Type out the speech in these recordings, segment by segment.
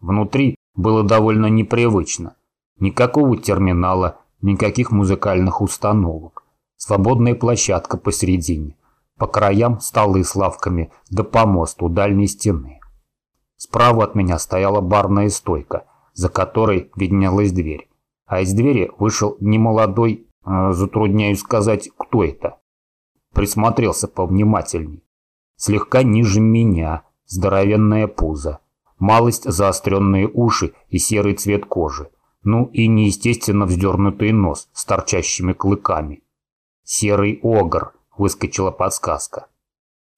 Внутри было довольно непривычно. Никакого терминала, никаких музыкальных установок. Свободная площадка посередине. По краям столы с лавками, да помост у дальней стены. Справа от меня стояла барная стойка, за которой виднелась дверь. А из двери вышел немолодой, э, затрудняюсь сказать, кто это. Присмотрелся повнимательней. Слегка ниже меня, здоровенное пузо, малость заостренные уши и серый цвет кожи, ну и неестественно вздернутый нос с торчащими клыками. «Серый огр», — выскочила подсказка.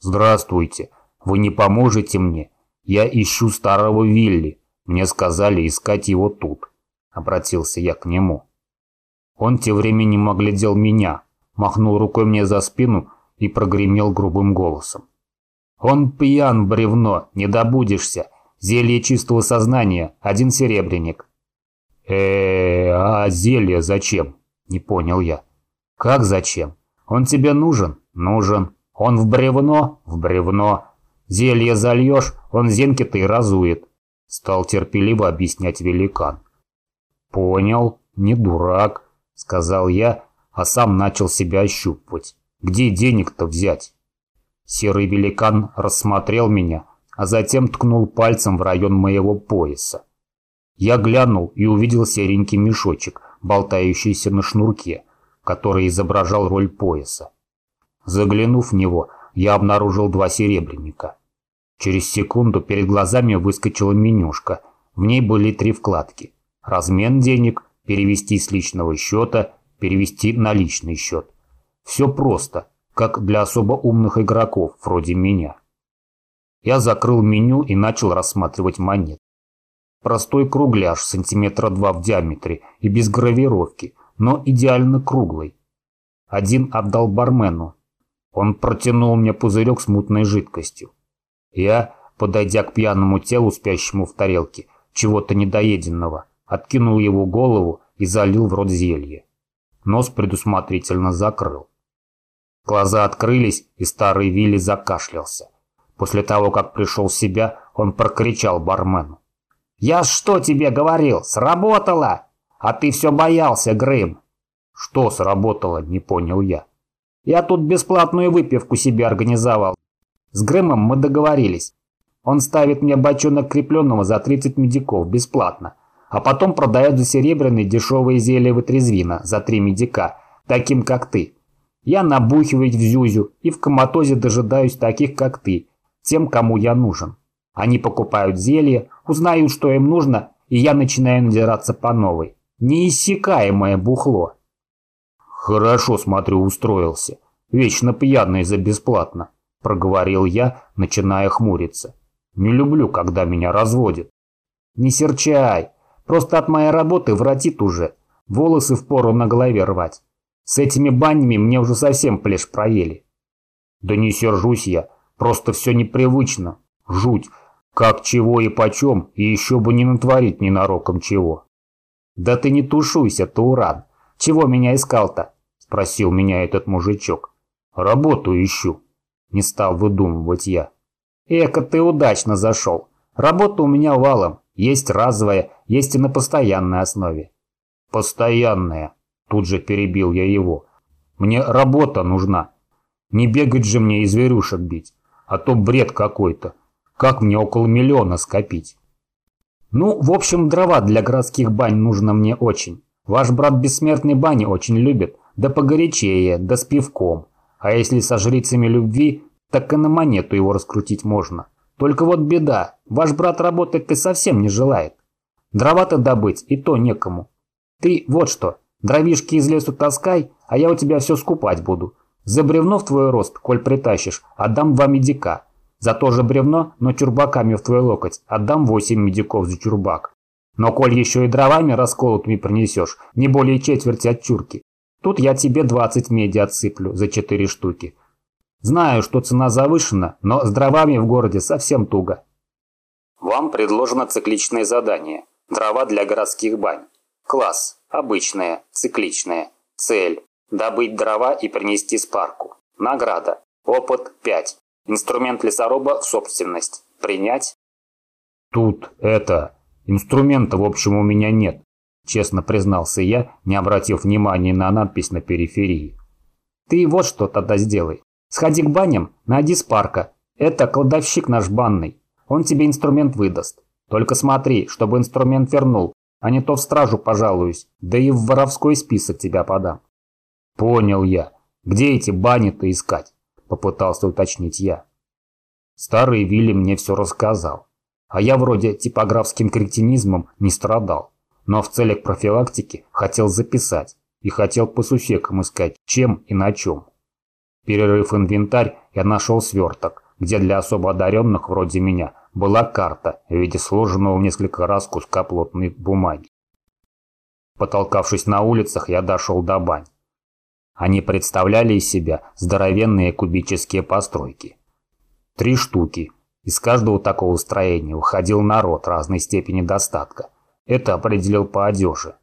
«Здравствуйте. Вы не поможете мне? Я ищу старого Вилли. Мне сказали искать его тут», — обратился я к нему. Он тем временем оглядел меня, махнул рукой мне за спину и прогремел грубым голосом. «Он пьян, бревно, не добудешься. Зелье чистого сознания, один серебряник». «Э, а зелье зачем?» – не понял я. Как зачем? Он тебе нужен? Нужен. Он в бревно? В бревно. Зелье зальешь, он зенки-то и разует. Стал терпеливо объяснять великан. Понял, не дурак, сказал я, а сам начал себя ощупывать. Где денег-то взять? Серый великан рассмотрел меня, а затем ткнул пальцем в район моего пояса. Я глянул и увидел серенький мешочек, болтающийся на шнурке который изображал роль пояса. Заглянув в него, я обнаружил два серебряника. Через секунду перед глазами выскочила менюшка. В ней были три вкладки. Размен денег, перевести с личного счета, перевести на личный счет. Все просто, как для особо умных игроков, вроде меня. Я закрыл меню и начал рассматривать монет. Простой кругляш сантиметра два в диаметре и без гравировки, но идеально круглый. Один отдал бармену. Он протянул мне пузырек с мутной жидкостью. Я, подойдя к пьяному телу, спящему в тарелке, чего-то недоеденного, откинул его голову и залил в рот зелье. Нос предусмотрительно закрыл. Глаза открылись, и старый Вилли закашлялся. После того, как пришел в себя, он прокричал бармену. «Я что тебе говорил? Сработало!» А ты все боялся, Грым. Что сработало, не понял я. Я тут бесплатную выпивку себе организовал. С Грымом мы договорились. Он ставит мне бочонок крепленного за 30 медиков бесплатно, а потом продает за серебряные дешевые зелья вытрезвина за 3 медика, таким как ты. Я набухиваюсь в зюзю и в коматозе дожидаюсь таких, как ты, тем, кому я нужен. Они покупают зелье, узнают, что им нужно, и я начинаю надираться по новой неиссякаемое бухло. Хорошо, смотрю, устроился. Вечно пьяный за бесплатно, проговорил я, начиная хмуриться. Не люблю, когда меня разводят. Не серчай, просто от моей работы вратит уже. Волосы впору на голове рвать. С этими банями мне уже совсем плешь проели. Да не сержусь я, просто все непривычно. Жуть, как чего и почем, и еще бы не натворить ненароком чего. «Да ты не тушуйся, Тауран! Чего меня искал-то?» – спросил меня этот мужичок. «Работу ищу», – не стал выдумывать я. «Эка, ты удачно зашел. Работа у меня валом. Есть разовая, есть и на постоянной основе». «Постоянная», – тут же перебил я его. «Мне работа нужна. Не бегать же мне и зверюшек бить, а то бред какой-то. Как мне около миллиона скопить?» Ну, в общем, дрова для городских бань нужно мне очень. Ваш брат бессмертный бани очень любит, да погорячее, да с пивком. А если со жрицами любви, так и на монету его раскрутить можно. Только вот беда, ваш брат работать-то совсем не желает. Дрова-то добыть и то некому. Ты вот что, дровишки из лесу таскай, а я у тебя все скупать буду. За бревно в твой рост, коль притащишь, отдам два медика. За то же бревно, но чурбаками в твой локоть, отдам восемь медиков за чурбак. Но коль еще и дровами расколотыми принесешь, не более четверти от чурки, тут я тебе двадцать меди отсыплю за четыре штуки. Знаю, что цена завышена, но с дровами в городе совсем туго. Вам предложено цикличное задание. Дрова для городских бань. Класс. Обычная. Цикличная. Цель. Добыть дрова и принести спарку. Награда. Опыт 5. Инструмент лесоруба в собственность. Принять? Тут это... Инструмента, в общем, у меня нет, честно признался я, не обратив внимания на надпись на периферии. Ты вот что тогда сделай. Сходи к баням, найди Спарка. Это кладовщик наш банный. Он тебе инструмент выдаст. Только смотри, чтобы инструмент вернул, а не то в стражу пожалуюсь, да и в воровской список тебя подам. Понял я. Где эти бани-то искать? Попытался уточнить я. Старый Вилли мне все рассказал. А я вроде типографским кретинизмом не страдал. Но в целях профилактики хотел записать. И хотел по сусекам искать, чем и на чем. Перерыв инвентарь, я нашел сверток, где для особо одаренных вроде меня была карта в виде сложенного в несколько раз куска плотной бумаги. Потолкавшись на улицах, я дошел до бань. Они представляли из себя здоровенные кубические постройки. Три штуки. Из каждого такого строения уходил народ разной степени достатка. Это определил по одежде.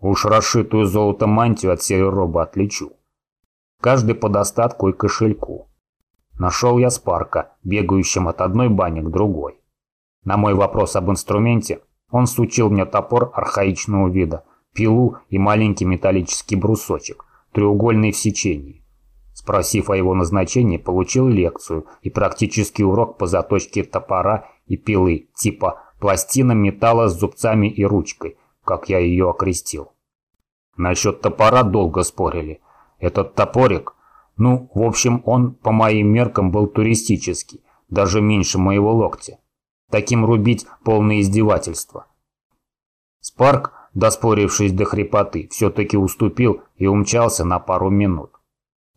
Уж расшитую золотом мантию от серой отличу. Каждый по достатку и кошельку. Нашел я Спарка, бегающим от одной бани к другой. На мой вопрос об инструменте, он сучил мне топор архаичного вида, пилу и маленький металлический брусочек, треугольный в сечении. Спросив о его назначении, получил лекцию и практический урок по заточке топора и пилы, типа пластина металла с зубцами и ручкой, как я ее окрестил. Насчет топора долго спорили. Этот топорик, ну, в общем, он по моим меркам был туристический, даже меньше моего локтя. Таким рубить полное издевательство. Спарк доспорившись до хрипоты, все-таки уступил и умчался на пару минут.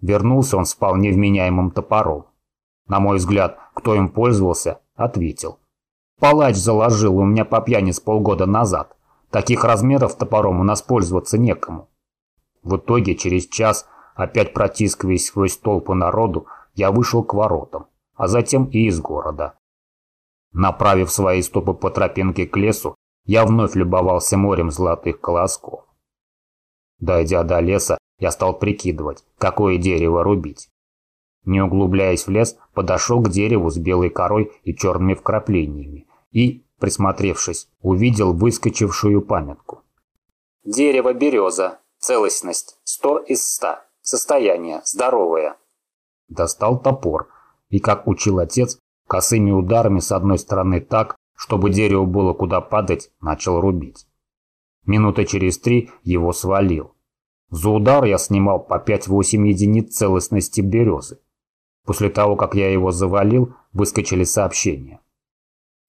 Вернулся он с вполне вменяемым топором. На мой взгляд, кто им пользовался, ответил. Палач заложил у меня по пьяни с полгода назад. Таких размеров топором у нас пользоваться некому. В итоге, через час, опять протискиваясь сквозь толпу народу, я вышел к воротам, а затем и из города. Направив свои стопы по тропинке к лесу, я вновь любовался морем золотых колосков. Дойдя до леса, я стал прикидывать, какое дерево рубить. Не углубляясь в лес, подошел к дереву с белой корой и черными вкраплениями и, присмотревшись, увидел выскочившую памятку. Дерево береза. Целостность 100 из 100. Состояние здоровое. Достал топор и, как учил отец, косыми ударами с одной стороны так, чтобы дереву было куда падать, начал рубить. Минута через три его свалил. За удар я снимал по 5-8 единиц целостности березы. После того, как я его завалил, выскочили сообщения.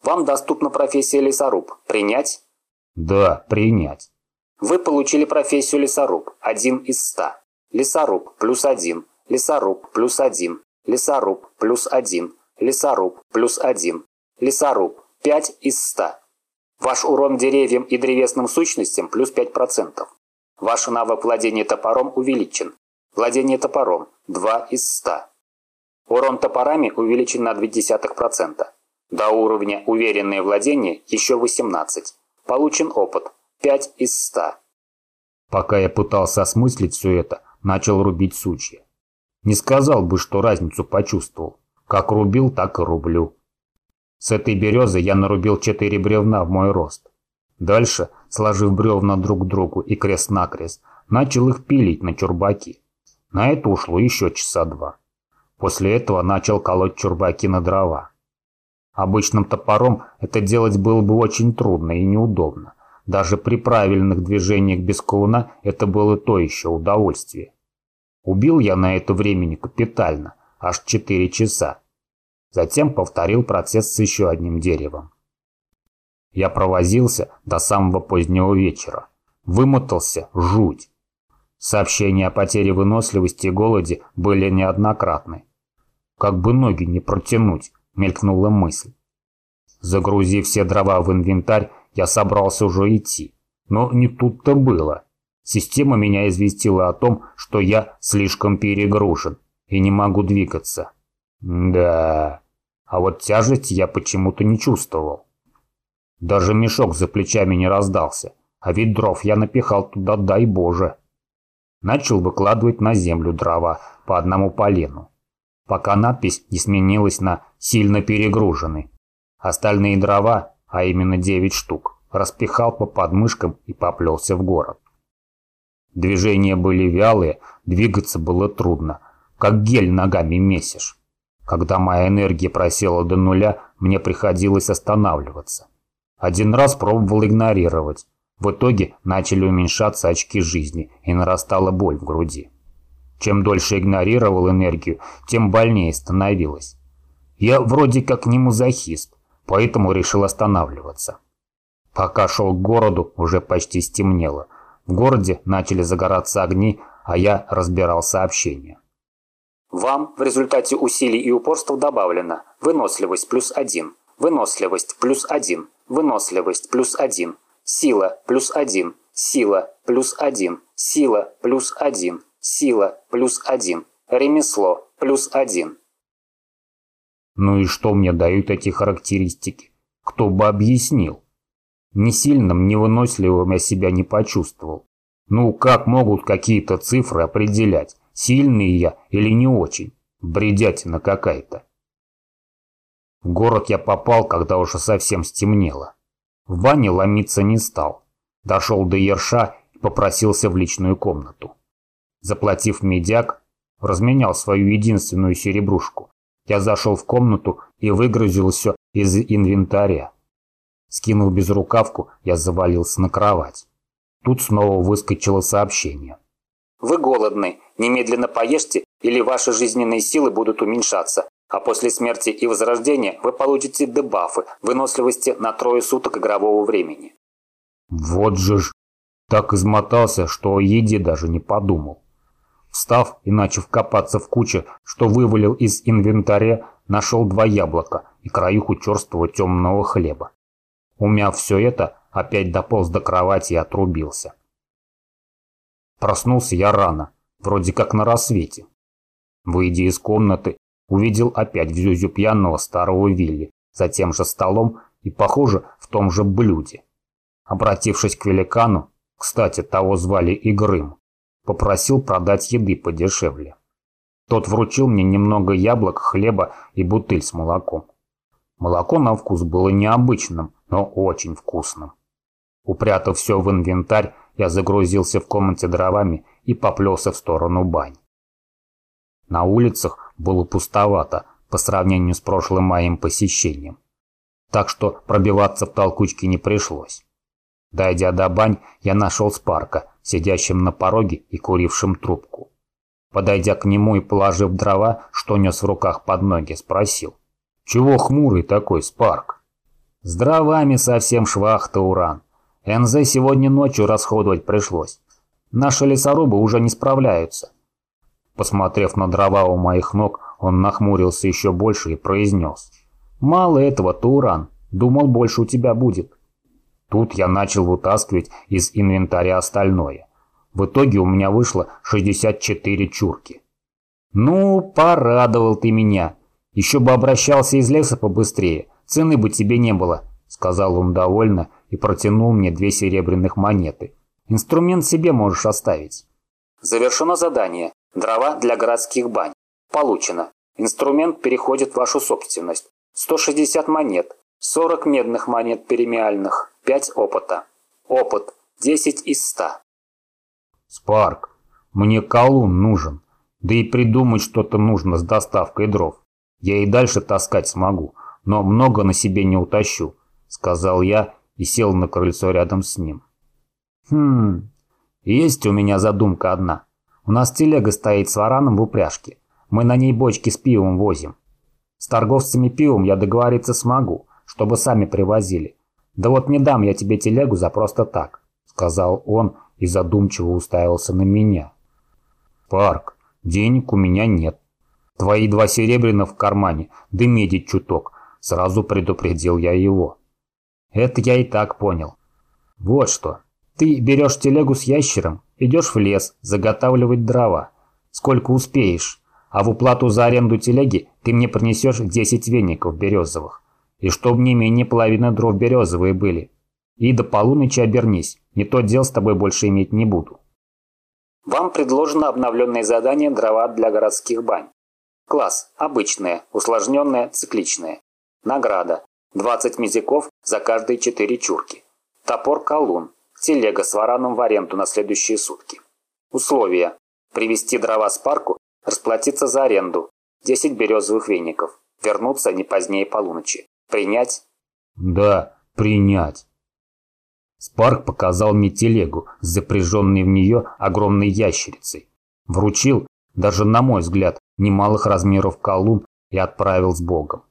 Вам доступна профессия лесоруб. Принять? Да, принять. Вы получили профессию лесоруб. Один из ста. Лесоруб плюс один. Лесоруб плюс один. Лесоруб плюс один. Лесоруб плюс один. Лесоруб 5 из 100. Ваш урон деревьям и древесным сущностям плюс 5%. Ваш навык владения топором увеличен. Владение топором 2 из 100. Урон топорами увеличен на 0,2%. До уровня уверенное владение еще 18. Получен опыт 5 из 100. Пока я пытался осмыслить все это, начал рубить сучья. Не сказал бы, что разницу почувствовал. Как рубил, так и рублю. С этой березы я нарубил четыре бревна в мой рост. Дальше, сложив бревна друг к другу и крест-накрест, начал их пилить на чурбаки. На это ушло еще часа два. После этого начал колоть чурбаки на дрова. Обычным топором это делать было бы очень трудно и неудобно. Даже при правильных движениях без колуна это было то еще удовольствие. Убил я на это времени капитально, аж 4 часа. Затем повторил процесс с еще одним деревом. Я провозился до самого позднего вечера. Вымотался жуть. Сообщения о потере выносливости и голоде были неоднократны. Как бы ноги не протянуть, мелькнула мысль. Загрузив все дрова в инвентарь, я собрался уже идти. Но не тут-то было. Система меня известила о том, что я слишком перегружен и не могу двигаться. Да, а вот тяжесть я почему-то не чувствовал. Даже мешок за плечами не раздался, а ведь дров я напихал туда, дай боже. Начал выкладывать на землю дрова по одному полену, пока надпись не сменилась на «сильно перегруженный». Остальные дрова, а именно 9 штук, распихал по подмышкам и поплелся в город. Движения были вялые, двигаться было трудно, как гель ногами месишь. Когда моя энергия просела до нуля, мне приходилось останавливаться. Один раз пробовал игнорировать. В итоге начали уменьшаться очки жизни и нарастала боль в груди. Чем дольше игнорировал энергию, тем больнее становилось. Я вроде как не мазохист, поэтому решил останавливаться. Пока шел к городу, уже почти стемнело. В городе начали загораться огни, а я разбирал сообщения. Вам в результате усилий и упорства добавлено выносливость плюс один, выносливость плюс один, выносливость плюс один, сила плюс один, сила плюс один, сила плюс один, сила плюс один, ремесло плюс один. Ну и что мне дают эти характеристики? Кто бы объяснил? Ни сильным, ни выносливым я себя не почувствовал. Ну, как могут какие-то цифры определять, сильный я или не очень? Бредятина какая-то. В город я попал, когда уже совсем стемнело. В бане ломиться не стал. Дошел до Ерша и попросился в личную комнату. Заплатив медяк, разменял свою единственную серебрушку. Я зашел в комнату и выгрузил все из инвентаря. Скинув безрукавку, я завалился на кровать. Тут снова выскочило сообщение. Вы голодны. Немедленно поешьте, или ваши жизненные силы будут уменьшаться. А после смерти и возрождения вы получите дебафы выносливости на трое суток игрового времени. Вот же ж. Так измотался, что о еде даже не подумал. Встав и начав копаться в куче, что вывалил из инвентаря, нашел два яблока и краюху черствого темного хлеба. Умяв все это, опять дополз до кровати и отрубился. Проснулся я рано, вроде как на рассвете. Выйдя из комнаты, увидел опять в Зюзю пьяного старого Вилли, за тем же столом и, похоже, в том же блюде. Обратившись к великану, кстати, того звали Игрым, попросил продать еды подешевле. Тот вручил мне немного яблок, хлеба и бутыль с молоком. Молоко на вкус было необычным, но очень вкусным. Упрятав все в инвентарь, я загрузился в комнате дровами и поплелся в сторону бань. На улицах было пустовато по сравнению с прошлым моим посещением. Так что пробиваться в толкучке не пришлось. Дойдя до бань, я нашел Спарка, сидящим на пороге и курившим трубку. Подойдя к нему и положив дрова, что нес в руках под ноги, спросил. Чего хмурый такой, Спарк? С дровами совсем швах-то уран. НЗ сегодня ночью расходовать пришлось. Наши лесорубы уже не справляются. Посмотрев на дрова у моих ног, он нахмурился еще больше и произнес. «Мало этого, Туран. Думал, больше у тебя будет». Тут я начал вытаскивать из инвентаря остальное. В итоге у меня вышло 64 чурки. «Ну, порадовал ты меня», еще бы обращался из леса побыстрее, цены бы тебе не было», — сказал он довольно и протянул мне две серебряных монеты. «Инструмент себе можешь оставить». Завершено задание. Дрова для городских бань. Получено. Инструмент переходит в вашу собственность. 160 монет. 40 медных монет перемиальных. 5 опыта. Опыт. 10 из 100. Спарк, мне колун нужен. Да и придумать что-то нужно с доставкой дров. Я и дальше таскать смогу, но много на себе не утащу», — сказал я и сел на крыльцо рядом с ним. «Хм, есть у меня задумка одна. У нас телега стоит с вараном в упряжке. Мы на ней бочки с пивом возим. С торговцами пивом я договориться смогу, чтобы сами привозили. Да вот не дам я тебе телегу за просто так», — сказал он и задумчиво уставился на меня. «Парк, денег у меня нет. Твои два серебряных в кармане, да медить чуток. Сразу предупредил я его. Это я и так понял. Вот что. Ты берешь телегу с ящером, идешь в лес, заготавливать дрова. Сколько успеешь. А в уплату за аренду телеги ты мне принесешь 10 веников березовых. И чтоб не менее половины дров березовые были. И до полуночи обернись. Не то дел с тобой больше иметь не буду. Вам предложено обновленное задание «Дрова для городских бань». Класс. Обычное, усложненное, цикличное. Награда. 20 медиков за каждые 4 чурки. Топор колун. Телега с вараном в аренду на следующие сутки. Условия. Привезти дрова с парку, расплатиться за аренду. 10 березовых веников. Вернуться не позднее полуночи. Принять? Да, принять. Спарк показал мне телегу с запряженной в нее огромной ящерицей. Вручил, даже на мой взгляд, немалых размеров колун и отправил с Богом.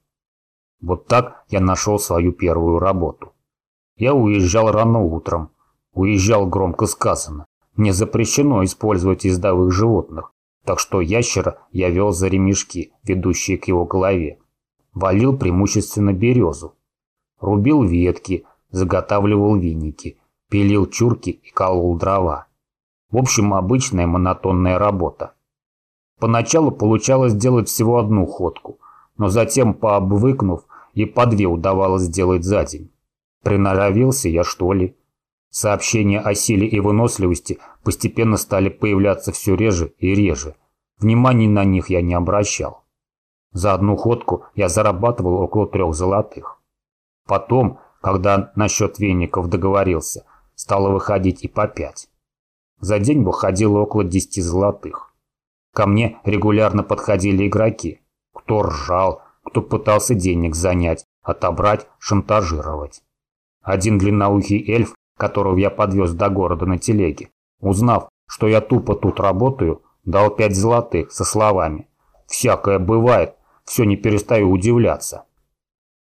Вот так я нашел свою первую работу. Я уезжал рано утром. Уезжал громко сказано. Мне запрещено использовать ездовых животных, так что ящера я вел за ремешки, ведущие к его голове. Валил преимущественно березу. Рубил ветки, заготавливал виники, пилил чурки и колол дрова. В общем, обычная монотонная работа. Поначалу получалось сделать всего одну ходку, но затем, пообвыкнув, и по две удавалось сделать за день. Приноровился я, что ли? Сообщения о силе и выносливости постепенно стали появляться все реже и реже. Внимания на них я не обращал. За одну ходку я зарабатывал около трех золотых. Потом, когда насчет веников договорился, стало выходить и по пять. За день выходило около десяти золотых. Ко мне регулярно подходили игроки. Кто ржал, кто пытался денег занять, отобрать, шантажировать. Один длинноухий эльф, которого я подвез до города на телеге, узнав, что я тупо тут работаю, дал пять золотых со словами «Всякое бывает, все не перестаю удивляться».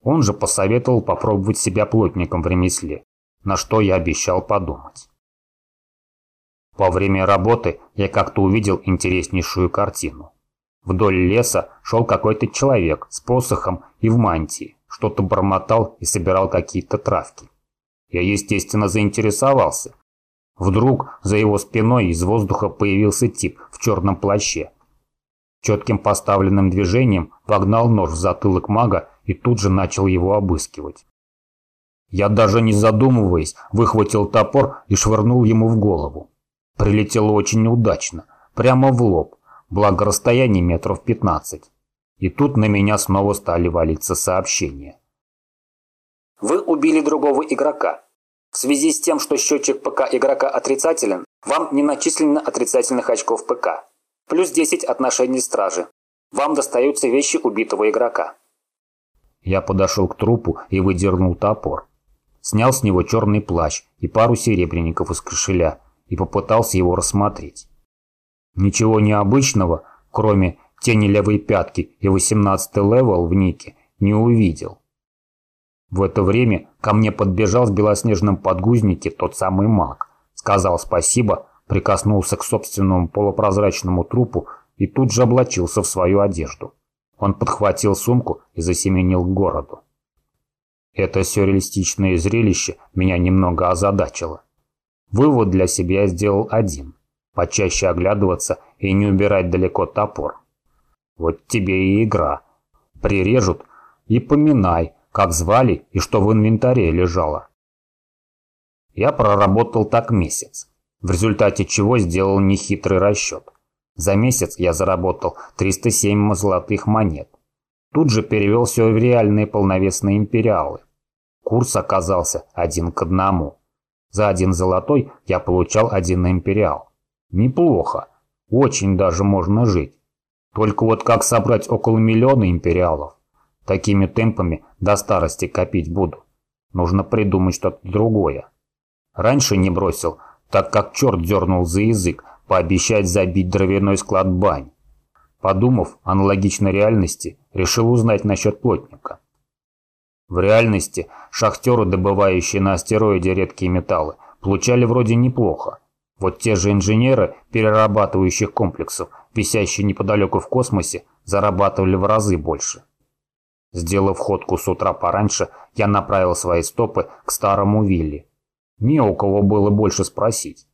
Он же посоветовал попробовать себя плотником в ремесле, на что я обещал подумать. Во время работы я как-то увидел интереснейшую картину. Вдоль леса шел какой-то человек с посохом и в мантии, что-то бормотал и собирал какие-то травки. Я, естественно, заинтересовался. Вдруг за его спиной из воздуха появился тип в черном плаще. Четким поставленным движением вогнал нож в затылок мага и тут же начал его обыскивать. Я даже не задумываясь, выхватил топор и швырнул ему в голову. Прилетело очень неудачно, прямо в лоб, благо расстояние метров 15. И тут на меня снова стали валиться сообщения. Вы убили другого игрока. В связи с тем, что счетчик ПК игрока отрицателен, вам не начислено отрицательных очков ПК. Плюс 10 отношений стражи. Вам достаются вещи убитого игрока. Я подошел к трупу и выдернул топор. Снял с него черный плащ и пару серебряников из кошеля и попытался его рассмотреть. Ничего необычного, кроме тени левой пятки и 18 level в нике, не увидел. В это время ко мне подбежал в белоснежном подгузнике тот самый маг. Сказал спасибо, прикоснулся к собственному полупрозрачному трупу и тут же облачился в свою одежду. Он подхватил сумку и засеменил к городу. Это сюрреалистичное зрелище меня немного озадачило. Вывод для себя сделал один. Почаще оглядываться и не убирать далеко топор. Вот тебе и игра. Прирежут и поминай, как звали и что в инвентаре лежало. Я проработал так месяц, в результате чего сделал нехитрый расчет. За месяц я заработал 307 золотых монет. Тут же перевел все в реальные полновесные империалы. Курс оказался один к одному. За один золотой я получал один империал. Неплохо. Очень даже можно жить. Только вот как собрать около миллиона империалов? Такими темпами до старости копить буду. Нужно придумать что-то другое. Раньше не бросил, так как черт дернул за язык, пообещать забить дровяной склад бань. Подумав, аналогично реальности, решил узнать насчет плотника. В реальности шахтеры, добывающие на астероиде редкие металлы, получали вроде неплохо. Вот те же инженеры перерабатывающих комплексов, висящие неподалеку в космосе, зарабатывали в разы больше. Сделав ходку с утра пораньше, я направил свои стопы к старому Вилли. Не у кого было больше спросить.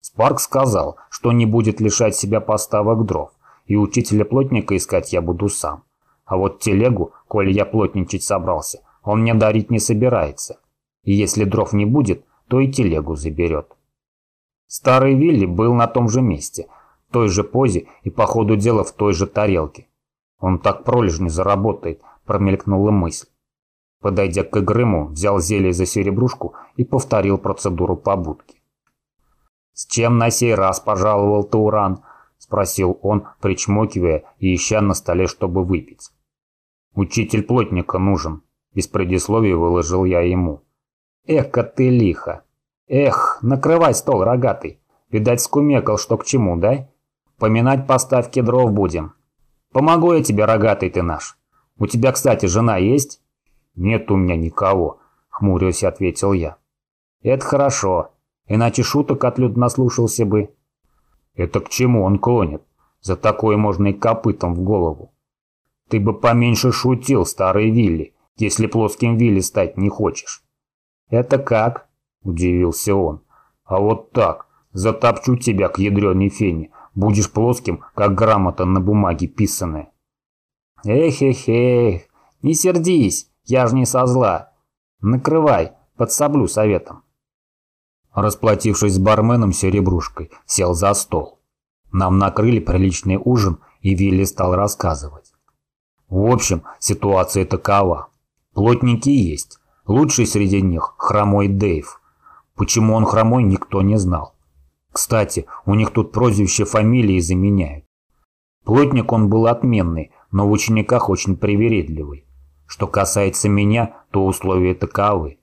Спарк сказал, что не будет лишать себя поставок дров, и учителя-плотника искать я буду сам. А вот телегу, коли я плотничать собрался, он мне дарить не собирается. И если дров не будет, то и телегу заберет. Старый Вилли был на том же месте, в той же позе и по ходу дела в той же тарелке. Он так пролежно заработает, промелькнула мысль. Подойдя к Игрыму, взял зелье за серебрушку и повторил процедуру побудки. «С чем на сей раз пожаловал Тауран?» – спросил он, причмокивая и ища на столе, чтобы выпить. «Учитель плотника нужен», – без предисловий выложил я ему. «Эх-ка ты лихо! Эх, накрывай стол, рогатый! Видать, скумекал, что к чему, да? Поминать поставки дров будем. Помогу я тебе, рогатый ты наш. У тебя, кстати, жена есть?» «Нет у меня никого», – хмурясь ответил я. «Это хорошо, иначе шуток от люд наслушался бы». «Это к чему он клонит? За такое можно и копытом в голову». Ты бы поменьше шутил, старый Вилли, если плоским Вилли стать не хочешь. Это как? Удивился он. А вот так. Затопчу тебя к ядреной фене. Будешь плоским, как грамота на бумаге писаная. Эх-эх-эх, не сердись, я ж не со зла. Накрывай, подсоблю советом. Расплатившись с барменом серебрушкой, сел за стол. Нам накрыли приличный ужин, и Вилли стал рассказывать. В общем, ситуация такова. Плотники есть. Лучший среди них – хромой Дэйв. Почему он хромой, никто не знал. Кстати, у них тут прозвище фамилии заменяют. Плотник он был отменный, но в учениках очень привередливый. Что касается меня, то условия таковы.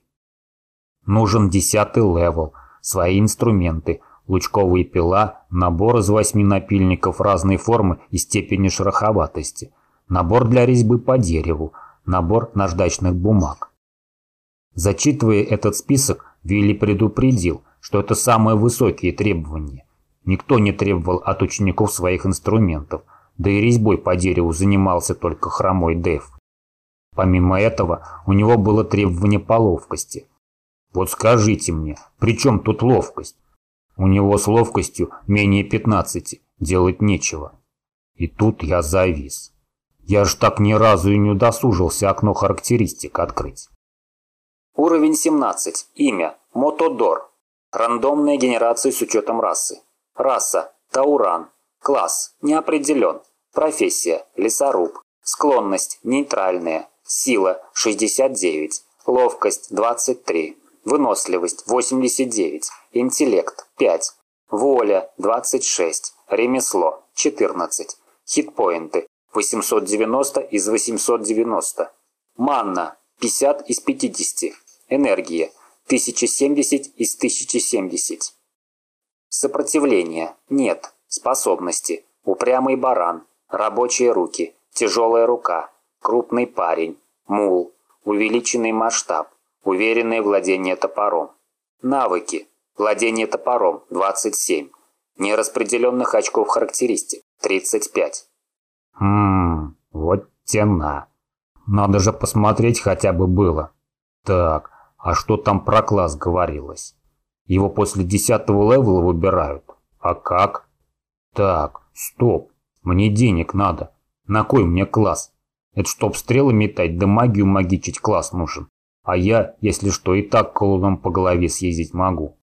Нужен десятый level, свои инструменты, лучковая пила, набор из восьми напильников разной формы и степени шероховатости – набор для резьбы по дереву, набор наждачных бумаг. Зачитывая этот список, Вилли предупредил, что это самые высокие требования. Никто не требовал от учеников своих инструментов, да и резьбой по дереву занимался только хромой Дэв. Помимо этого, у него было требование по ловкости. Вот скажите мне, при чем тут ловкость? У него с ловкостью менее 15, делать нечего. И тут я завис. Я ж так ни разу и не удосужился окно характеристик открыть. Уровень 17. Имя. Мотодор. Рандомная генерация с учетом расы. Раса. Тауран. Класс. Не определен. Профессия. Лесоруб. Склонность. Нейтральная. Сила. 69. Ловкость. 23. Выносливость. 89. Интеллект. 5. Воля. 26. Ремесло. 14. Хитпоинты. 890 из 890. Манна 50 из 50. Энергия 1070 из 1070. Сопротивление нет. Способности. Упрямый баран. Рабочие руки. Тяжелая рука. Крупный парень. Мул. Увеличенный масштаб. Уверенное владение топором. Навыки. Владение топором 27. Нераспределенных очков характеристик 35. Хм, вот тена. Надо же посмотреть хотя бы было. Так, а что там про класс говорилось? Его после десятого левела выбирают. А как? Так, стоп. Мне денег надо. На кой мне класс? Это чтоб стрелы метать да магию магичить класс нужен. А я, если что, и так колуном по голове съездить могу.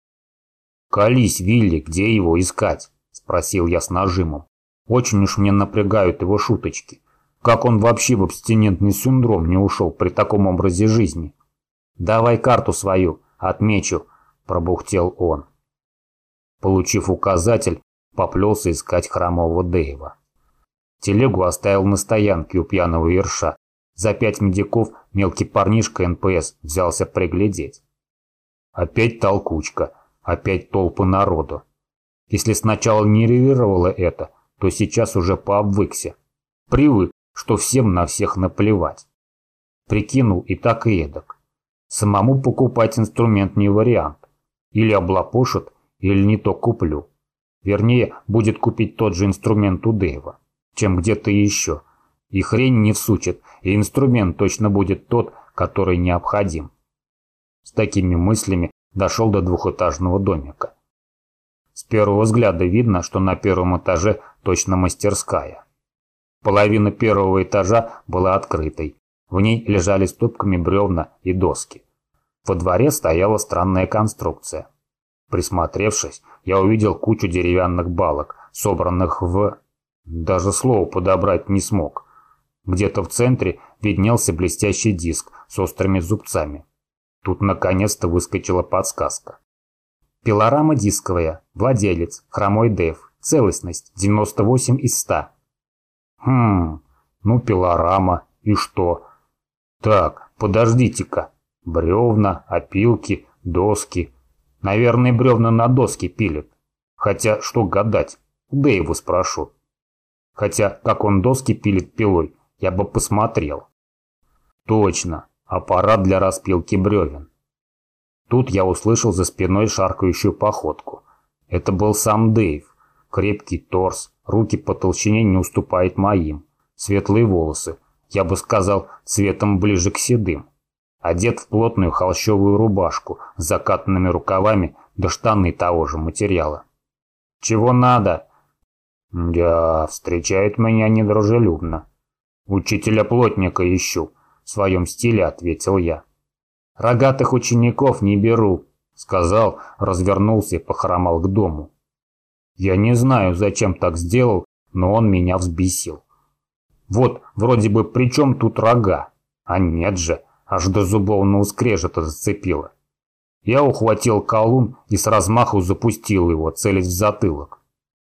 «Колись, Вилли, где его искать?» – спросил я с нажимом. Очень уж меня напрягают его шуточки. Как он вообще в абстинентный синдром не ушел при таком образе жизни? «Давай карту свою, отмечу», – пробухтел он. Получив указатель, поплелся искать хромого Дэйва. Телегу оставил на стоянке у пьяного ерша. За пять медиков мелкий парнишка НПС взялся приглядеть. Опять толкучка, опять толпы народу. Если сначала не нервировало это, то сейчас уже пообвыкся. Привык, что всем на всех наплевать. Прикинул и так и эдак. Самому покупать инструмент не вариант. Или облапошит, или не то куплю. Вернее, будет купить тот же инструмент у Дэйва, чем где-то еще. И хрень не всучит, и инструмент точно будет тот, который необходим. С такими мыслями дошел до двухэтажного домика. С первого взгляда видно, что на первом этаже точно мастерская. Половина первого этажа была открытой. В ней лежали стопками бревна и доски. Во дворе стояла странная конструкция. Присмотревшись, я увидел кучу деревянных балок, собранных в... Даже слово подобрать не смог. Где-то в центре виднелся блестящий диск с острыми зубцами. Тут наконец-то выскочила подсказка. Пилорама дисковая, владелец, хромой Дэв, целостность 98 из 100. Хм, ну пилорама, и что? Так, подождите-ка. Бревна, опилки, доски. Наверное, бревна на доски пилят. Хотя, что гадать, Дэйву спрошу. Хотя, как он доски пилит пилой, я бы посмотрел. Точно, аппарат для распилки бревен. Тут я услышал за спиной шаркающую походку. Это был сам Дэйв. Крепкий торс, руки по толщине не уступает моим. Светлые волосы, я бы сказал, цветом ближе к седым. Одет в плотную холщовую рубашку с закатанными рукавами до штаны того же материала. «Чего надо?» «Я встречает меня недружелюбно. Учителя-плотника ищу», — в своем стиле ответил я. «Рогатых учеников не беру», — сказал, развернулся и похромал к дому. Я не знаю, зачем так сделал, но он меня взбесил. Вот, вроде бы, при чем тут рога? А нет же, аж до зубовного скрежета зацепило. Я ухватил колун и с размаху запустил его, целясь в затылок.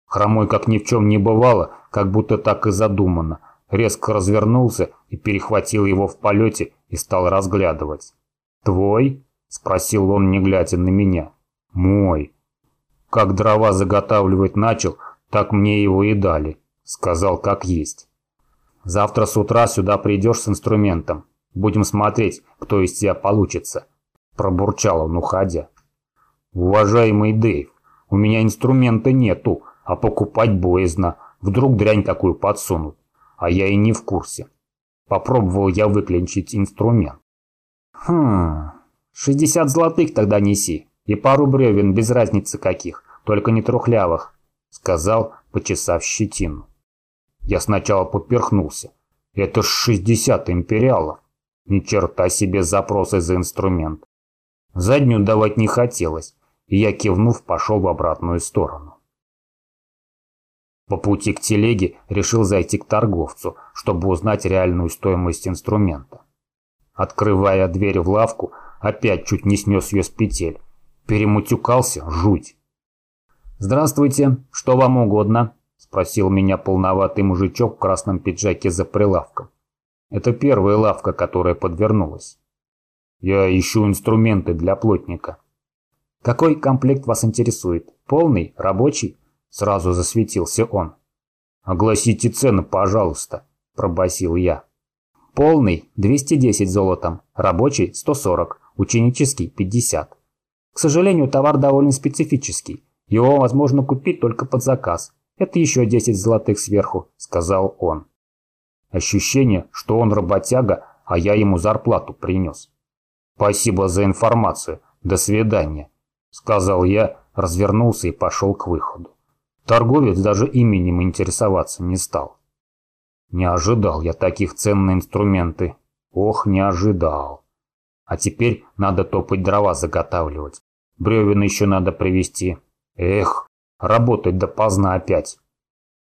Хромой, как ни в чем не бывало, как будто так и задумано, резко развернулся и перехватил его в полете и стал разглядывать. «Твой?» – спросил он, не глядя на меня. «Мой». Как дрова заготавливать начал, так мне его и дали. Сказал, как есть. Завтра с утра сюда придешь с инструментом. Будем смотреть, кто из тебя получится. Пробурчал он, уходя. Уважаемый Дэйв, у меня инструмента нету, а покупать боязно. Вдруг дрянь какую подсунут. А я и не в курсе. Попробовал я выклинчить инструмент. Хм, 60 золотых тогда неси. И пару бревен, без разницы каких, только не трухлявых, сказал, почесав щетину. Я сначала поперхнулся. Это ж 60 империалов. Ни черта себе запросы за инструмент. Заднюю давать не хотелось, и я, кивнув, пошел в обратную сторону. По пути к телеге решил зайти к торговцу, чтобы узнать реальную стоимость инструмента. Открывая дверь в лавку, опять чуть не снес ее с петель. Перемутюкался жуть. «Здравствуйте, что вам угодно?» Спросил меня полноватый мужичок в красном пиджаке за прилавком. Это первая лавка, которая подвернулась. Я ищу инструменты для плотника. Какой комплект вас интересует? Полный? Рабочий? Сразу засветился он. Огласите цены, пожалуйста, пробасил я. Полный 210 золотом, рабочий 140, ученический 50. К сожалению, товар довольно специфический. Его возможно купить только под заказ. «Это еще десять золотых сверху», — сказал он. Ощущение, что он работяга, а я ему зарплату принес. «Спасибо за информацию. До свидания», — сказал я, развернулся и пошел к выходу. Торговец даже именем интересоваться не стал. Не ожидал я таких цен на инструменты. Ох, не ожидал. А теперь надо топать дрова заготавливать. Бревен еще надо привезти. Эх, Работать допоздна опять.